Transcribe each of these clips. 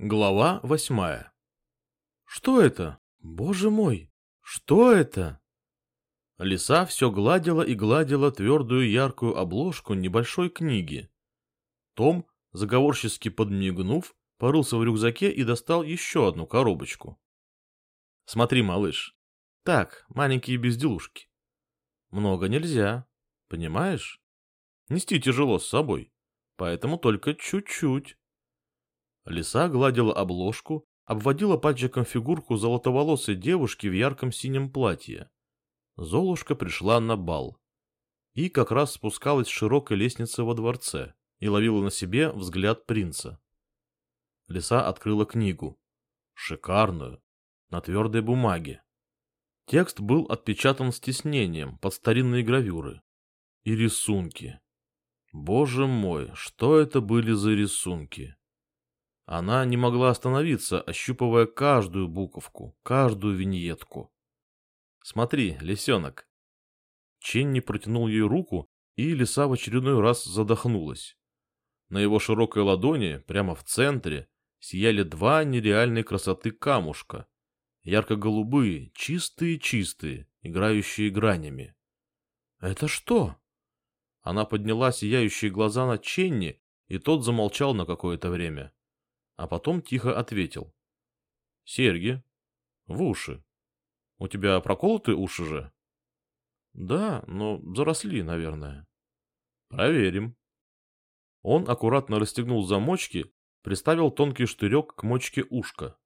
Глава восьмая. Что это? Боже мой, что это? Лиса все гладила и гладила твердую яркую обложку небольшой книги. Том, заговорчески подмигнув, порылся в рюкзаке и достал еще одну коробочку. Смотри, малыш. Так, маленькие безделушки. Много нельзя, понимаешь? Нести тяжело с собой, поэтому только чуть-чуть. Лиса гладила обложку, обводила пальчиком фигурку золотоволосой девушки в ярком синем платье. Золушка пришла на бал. И как раз спускалась с широкой лестницы во дворце и ловила на себе взгляд принца. Лиса открыла книгу. Шикарную, на твердой бумаге. Текст был отпечатан с тиснением под старинные гравюры. И рисунки. Боже мой, что это были за рисунки? Она не могла остановиться, ощупывая каждую буковку, каждую виньетку. «Смотри, лисенок!» Ченни протянул ей руку, и лиса в очередной раз задохнулась. На его широкой ладони, прямо в центре, сияли два нереальной красоты камушка. Ярко-голубые, чистые-чистые, играющие гранями. «Это что?» Она подняла сияющие глаза на Ченни, и тот замолчал на какое-то время а потом тихо ответил. «Серьги. В уши. У тебя проколоты уши же?» «Да, но заросли, наверное». «Проверим». Он аккуратно расстегнул замочки, приставил тонкий штырек к мочке ушка.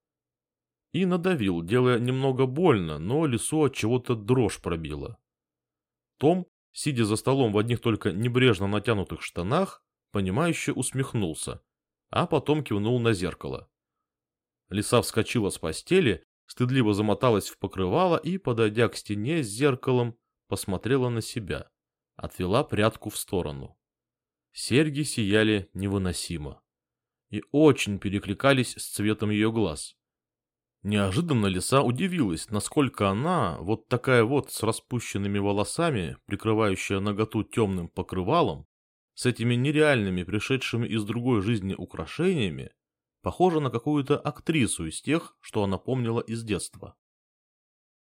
И надавил, делая немного больно, но лесу от чего-то дрожь пробила. Том, сидя за столом в одних только небрежно натянутых штанах, понимающе усмехнулся а потом кивнул на зеркало. Лиса вскочила с постели, стыдливо замоталась в покрывало и, подойдя к стене с зеркалом, посмотрела на себя, отвела прядку в сторону. Серьги сияли невыносимо и очень перекликались с цветом ее глаз. Неожиданно лиса удивилась, насколько она, вот такая вот с распущенными волосами, прикрывающая наготу темным покрывалом, с этими нереальными, пришедшими из другой жизни украшениями, похожа на какую-то актрису из тех, что она помнила из детства.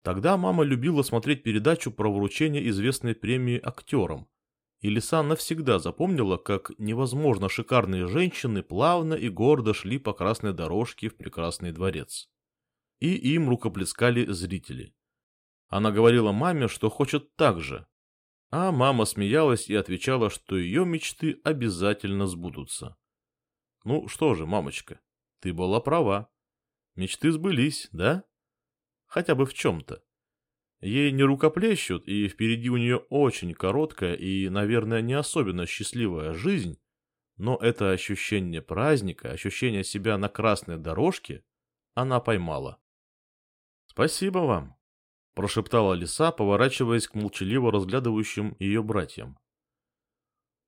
Тогда мама любила смотреть передачу про вручение известной премии актерам, и Лиса навсегда запомнила, как невозможно шикарные женщины плавно и гордо шли по красной дорожке в прекрасный дворец. И им рукоплескали зрители. Она говорила маме, что хочет так же, а мама смеялась и отвечала, что ее мечты обязательно сбудутся. Ну что же, мамочка, ты была права. Мечты сбылись, да? Хотя бы в чем-то. Ей не рукоплещут, и впереди у нее очень короткая и, наверное, не особенно счастливая жизнь, но это ощущение праздника, ощущение себя на красной дорожке она поймала. Спасибо вам, — прошептала лиса, поворачиваясь к молчаливо разглядывающим ее братьям.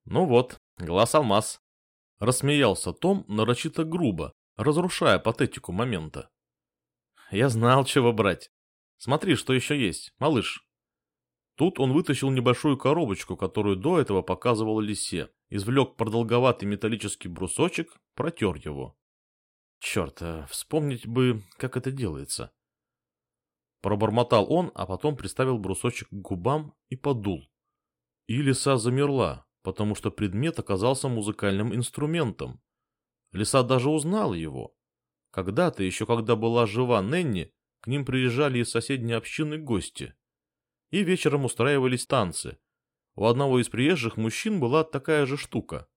«Ну вот, глаз-алмаз!» — рассмеялся Том нарочито грубо, разрушая патетику момента. «Я знал, чего брать. Смотри, что еще есть, малыш». Тут он вытащил небольшую коробочку, которую до этого показывал лисе, извлек продолговатый металлический брусочек, протер его. Черт, а вспомнить бы, как это делается. Пробормотал он, а потом приставил брусочек к губам и подул. И лиса замерла, потому что предмет оказался музыкальным инструментом. Лиса даже узнала его. Когда-то, еще когда была жива Ненни, к ним приезжали из соседней общины гости. И вечером устраивались танцы. У одного из приезжих мужчин была такая же штука.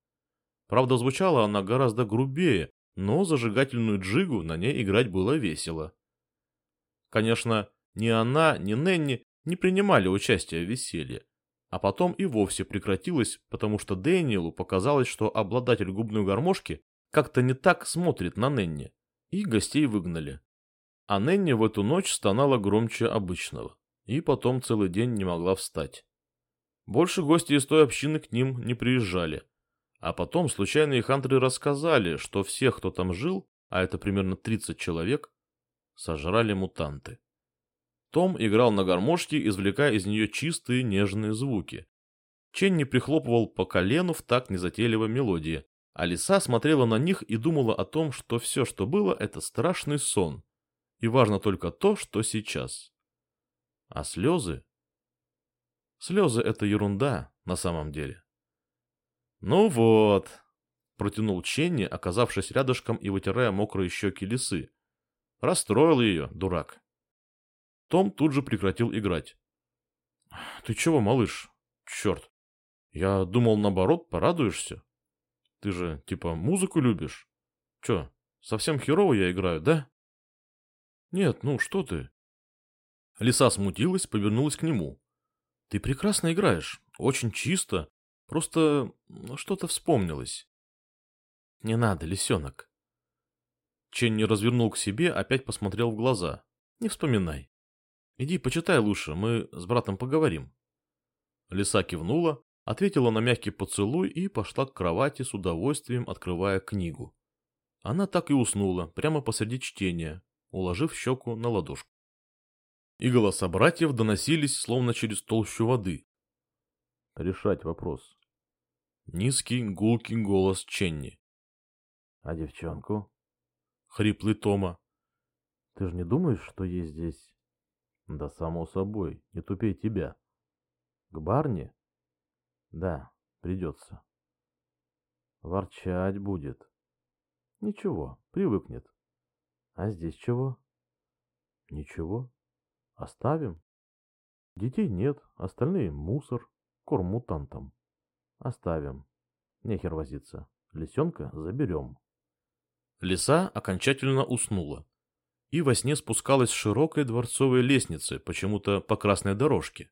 Правда, звучала она гораздо грубее, но зажигательную джигу на ней играть было весело. Конечно, ни она, ни Ненни не принимали участия в веселье. А потом и вовсе прекратилось, потому что Дэниелу показалось, что обладатель губной гармошки как-то не так смотрит на Ненни, и гостей выгнали. А Ненни в эту ночь стонала громче обычного, и потом целый день не могла встать. Больше гости из той общины к ним не приезжали. А потом случайные хантеры рассказали, что всех, кто там жил, а это примерно 30 человек, сожрали мутанты. Том играл на гармошке, извлекая из нее чистые нежные звуки. Ченни прихлопывал по колену в так незатейливой мелодии, А лиса смотрела на них и думала о том, что все, что было, это страшный сон. И важно только то, что сейчас. А слезы? Слезы — это ерунда на самом деле. Ну вот, протянул Ченни, оказавшись рядышком и вытирая мокрые щеки лисы. Расстроил ее, дурак. Том тут же прекратил играть. «Ты чего, малыш? Черт! Я думал, наоборот, порадуешься. Ты же, типа, музыку любишь? Че, совсем херово я играю, да?» «Нет, ну что ты?» Лиса смутилась, повернулась к нему. «Ты прекрасно играешь, очень чисто, просто что-то вспомнилось». «Не надо, лисенок». Ченни развернул к себе, опять посмотрел в глаза. «Не вспоминай. Иди почитай лучше, мы с братом поговорим». Лиса кивнула, ответила на мягкий поцелуй и пошла к кровати с удовольствием, открывая книгу. Она так и уснула, прямо посреди чтения, уложив щеку на ладошку. И голоса братьев доносились, словно через толщу воды. Решать вопрос. Низкий, гулкий голос Ченни. — А девчонку? — хриплый Тома. — Ты же не думаешь, что ей здесь... — Да само собой, не тупей тебя. — К барне? — Да, придется. — Ворчать будет. — Ничего, привыкнет. А здесь чего? Ничего. Оставим. Детей нет, остальные мусор, корм мутантам. Оставим. Нехер возиться. Лисенка заберем. Лиса окончательно уснула. И во сне спускалась с широкой дворцовой лестницы, почему-то по красной дорожке.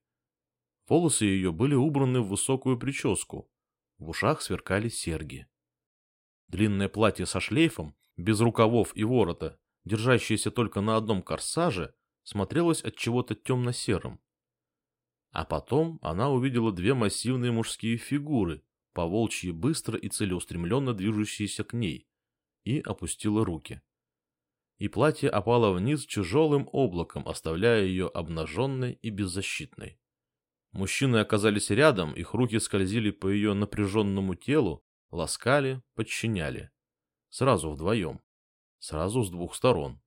Волосы ее были убраны в высокую прическу. В ушах сверкали серьги. Длинное платье со шлейфом, без рукавов и ворота, держащееся только на одном корсаже, смотрелось от чего-то темно-серым. А потом она увидела две массивные мужские фигуры, поволчьи быстро и целеустремленно движущиеся к ней, и опустила руки. И платье опало вниз тяжелым облаком, оставляя ее обнаженной и беззащитной. Мужчины оказались рядом, их руки скользили по ее напряженному телу, ласкали, подчиняли. Сразу вдвоем. Сразу с двух сторон.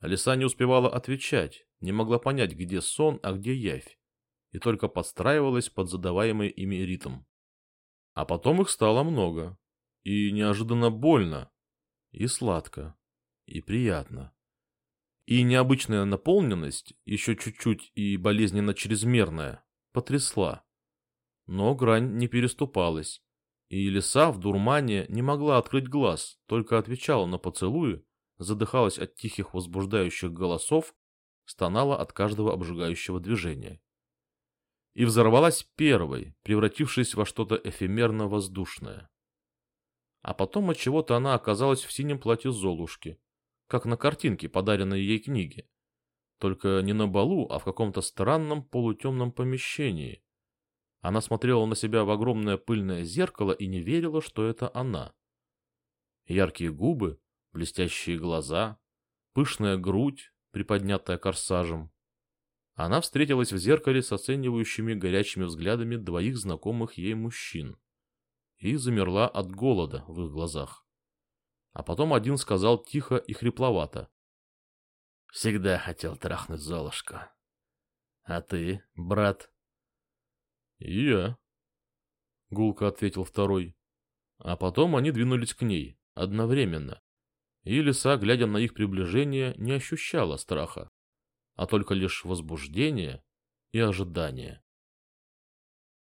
Алиса не успевала отвечать, не могла понять, где сон, а где явь, и только подстраивалась под задаваемый ими ритм. А потом их стало много, и неожиданно больно, и сладко, и приятно. И необычная наполненность, еще чуть-чуть и болезненно чрезмерная, потрясла. Но грань не переступалась, и лиса в дурмане не могла открыть глаз, только отвечала на поцелуи, задыхалась от тихих возбуждающих голосов, стонала от каждого обжигающего движения. И взорвалась первой, превратившись во что-то эфемерно-воздушное. А потом от чего-то она оказалась в синем платье Золушки, как на картинке, подаренной ей книге. Только не на балу, а в каком-то странном полутемном помещении. Она смотрела на себя в огромное пыльное зеркало и не верила, что это она. Яркие губы, блестящие глаза, пышная грудь, приподнятая корсажем. Она встретилась в зеркале с оценивающими горячими взглядами двоих знакомых ей мужчин и замерла от голода в их глазах. А потом один сказал тихо и хрипловато. — Всегда хотел трахнуть Золушку. — А ты, брат? — я, — гулко ответил второй. А потом они двинулись к ней, одновременно, и лиса, глядя на их приближение, не ощущала страха, а только лишь возбуждение и ожидание.